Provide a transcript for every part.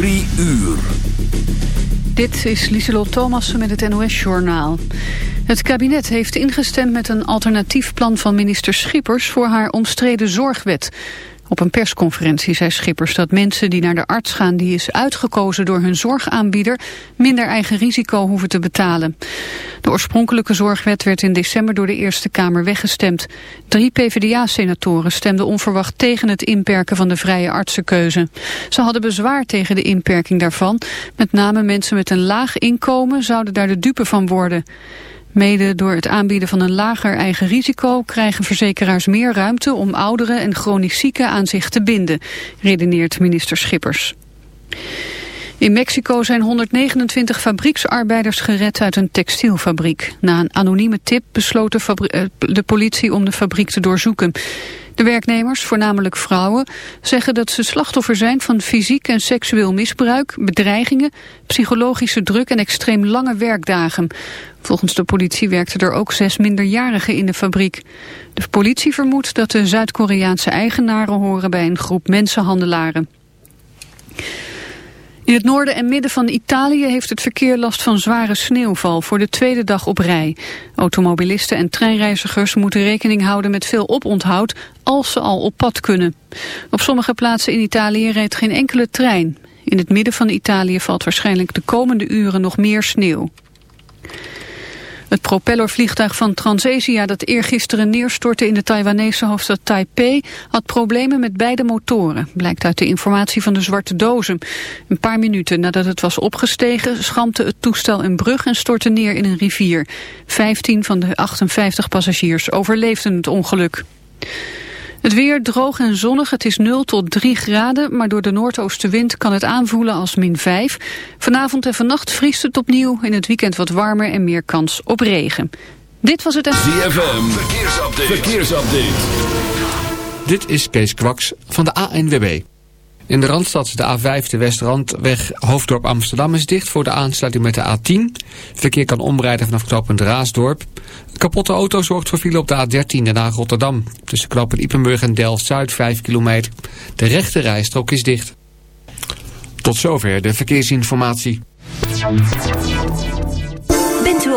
Uur. Dit is Lieselot Thomassen met het NOS-journaal. Het kabinet heeft ingestemd met een alternatief plan van minister Schippers... voor haar omstreden zorgwet. Op een persconferentie zei Schippers dat mensen die naar de arts gaan... die is uitgekozen door hun zorgaanbieder... minder eigen risico hoeven te betalen. De oorspronkelijke zorgwet werd in december door de Eerste Kamer weggestemd. Drie PvdA-senatoren stemden onverwacht tegen het inperken van de vrije artsenkeuze. Ze hadden bezwaar tegen de inperking daarvan. Met name mensen met een laag inkomen zouden daar de dupe van worden. Mede door het aanbieden van een lager eigen risico krijgen verzekeraars meer ruimte om ouderen en chronisch zieken aan zich te binden, redeneert minister Schippers. In Mexico zijn 129 fabrieksarbeiders gered uit een textielfabriek. Na een anonieme tip besloot de, eh, de politie om de fabriek te doorzoeken. De werknemers, voornamelijk vrouwen, zeggen dat ze slachtoffer zijn van fysiek en seksueel misbruik, bedreigingen, psychologische druk en extreem lange werkdagen. Volgens de politie werkten er ook zes minderjarigen in de fabriek. De politie vermoedt dat de Zuid-Koreaanse eigenaren horen bij een groep mensenhandelaren. In het noorden en midden van Italië heeft het verkeer last van zware sneeuwval voor de tweede dag op rij. Automobilisten en treinreizigers moeten rekening houden met veel oponthoud als ze al op pad kunnen. Op sommige plaatsen in Italië rijdt geen enkele trein. In het midden van Italië valt waarschijnlijk de komende uren nog meer sneeuw. Het propellervliegtuig van Transasia dat eergisteren neerstortte in de Taiwanese hoofdstad Taipei had problemen met beide motoren, blijkt uit de informatie van de zwarte dozen. Een paar minuten nadat het was opgestegen schampte het toestel een brug en stortte neer in een rivier. 15 van de 58 passagiers overleefden het ongeluk. Het weer droog en zonnig, het is 0 tot 3 graden, maar door de noordoostenwind kan het aanvoelen als min 5. Vanavond en vannacht vriest het opnieuw, in het weekend wat warmer en meer kans op regen. Dit was het... ZFM, verkeersupdate. verkeersupdate. Dit is Kees Kwaks van de ANWB. In de Randstad de A5, de Westrandweg Hoofddorp Amsterdam is dicht voor de aansluiting met de A10. Verkeer kan omrijden vanaf knooppunt Raasdorp. Kapotte auto zorgt voor file op de A13 naar Rotterdam. Tussen knooppunt Ipenburg en Delft-Zuid 5 kilometer. De rechte rijstrook is dicht. Tot zover de verkeersinformatie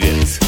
gered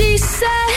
she said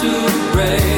to break.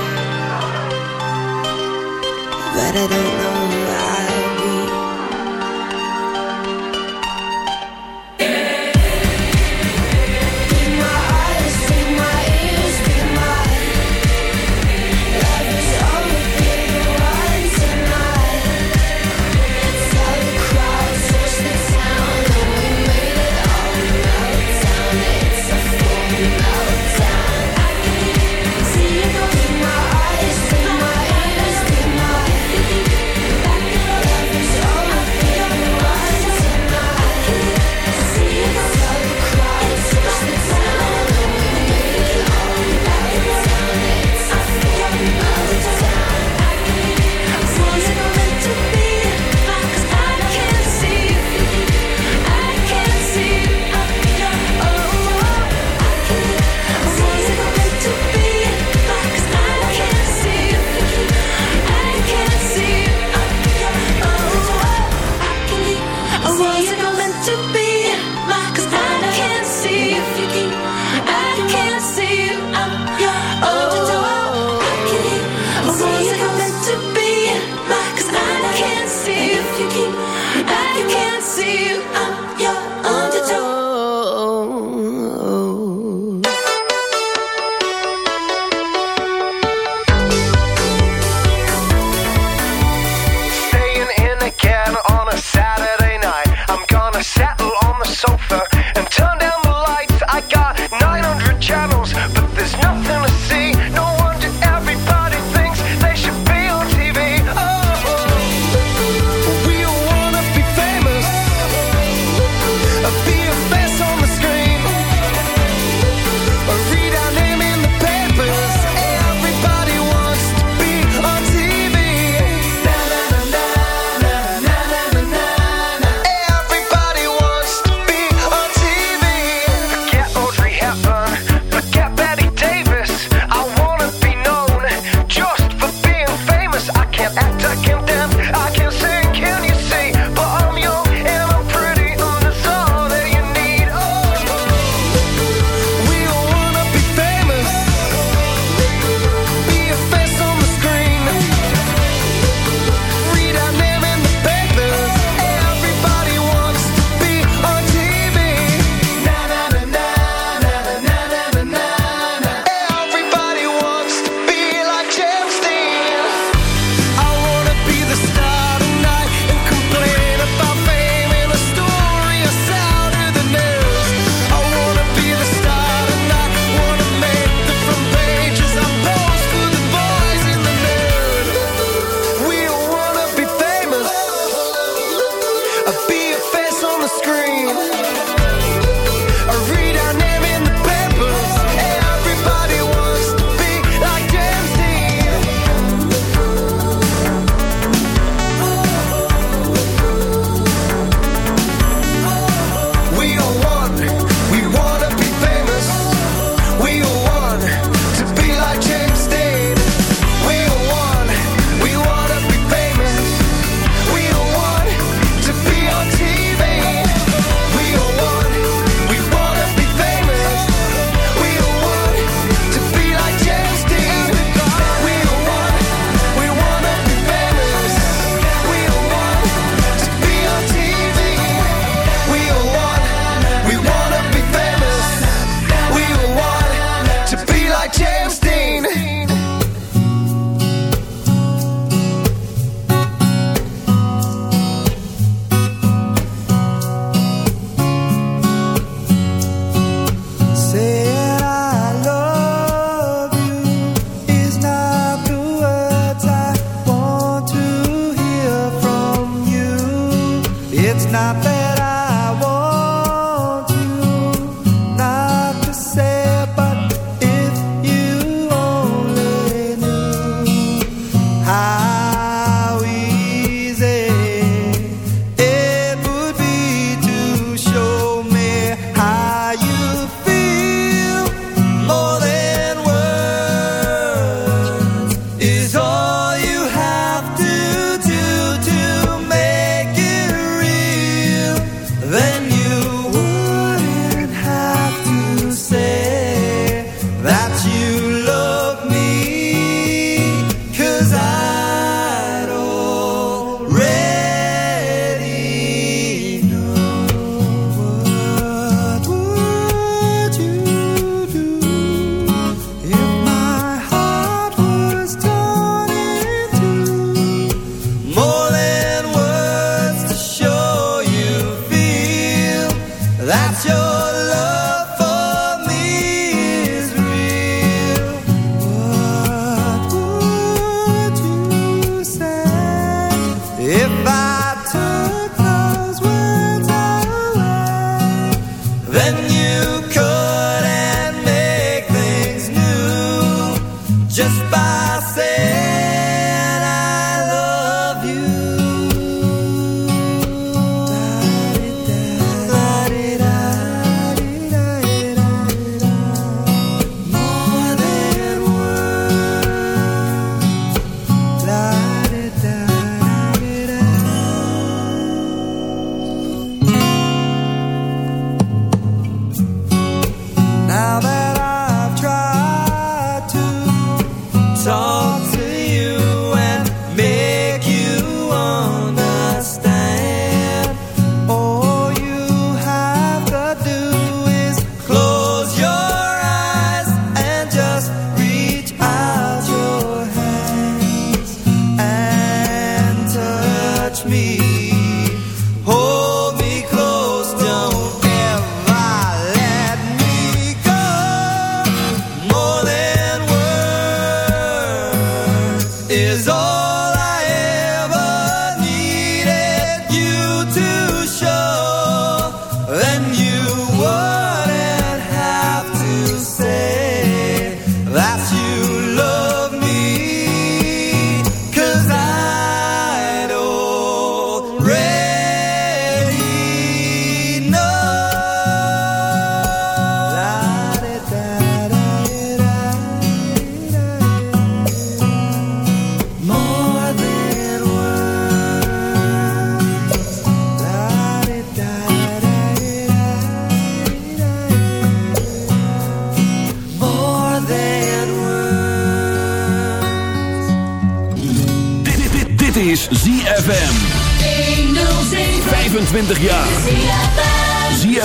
But I don't know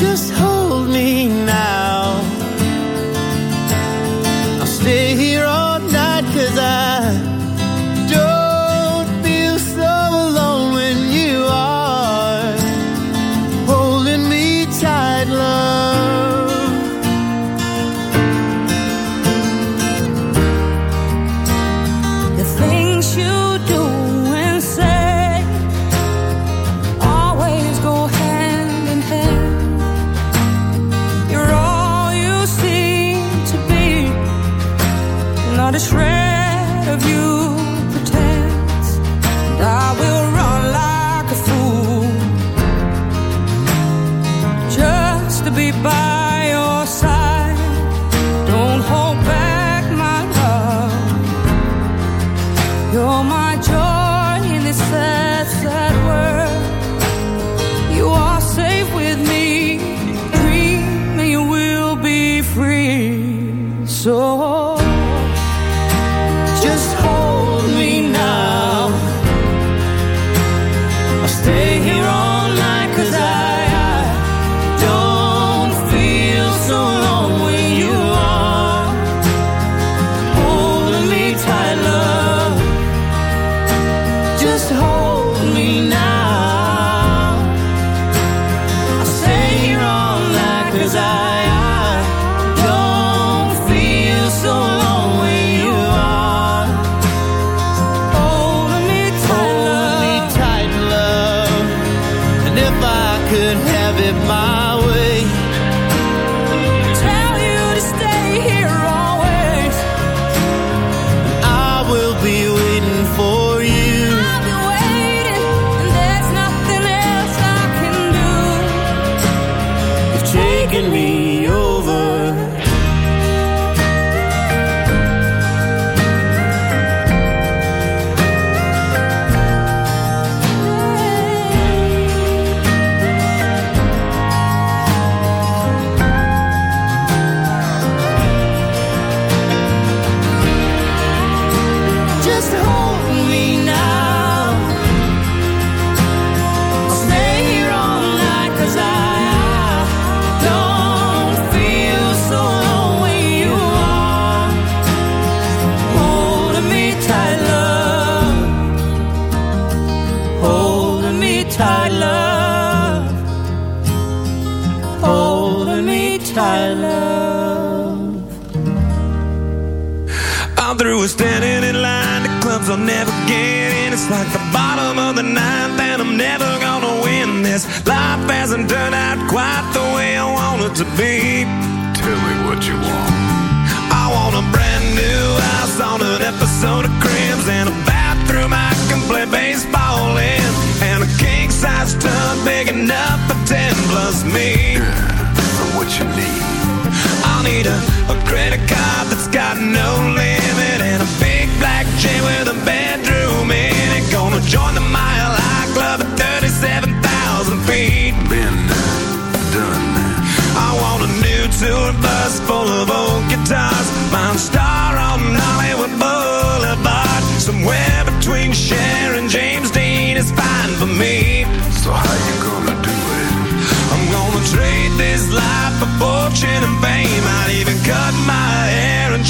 Just hold me now.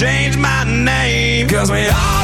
change my name. Cause we all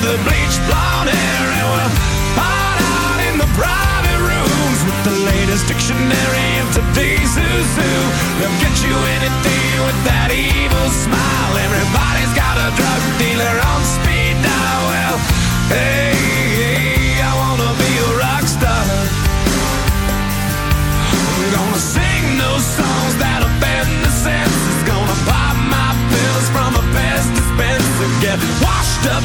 bunny the bleached blonde hair. And we'll hide out in the private rooms with the latest dictionary of today's who's who. They'll get you anything with that evil smile. Everybody's got a drug dealer on speed dial. Well, hey, hey I wanna be a rock star. I'm gonna sing those songs that offend the senses. Gonna pop my pills from a best dispenser. Get washed up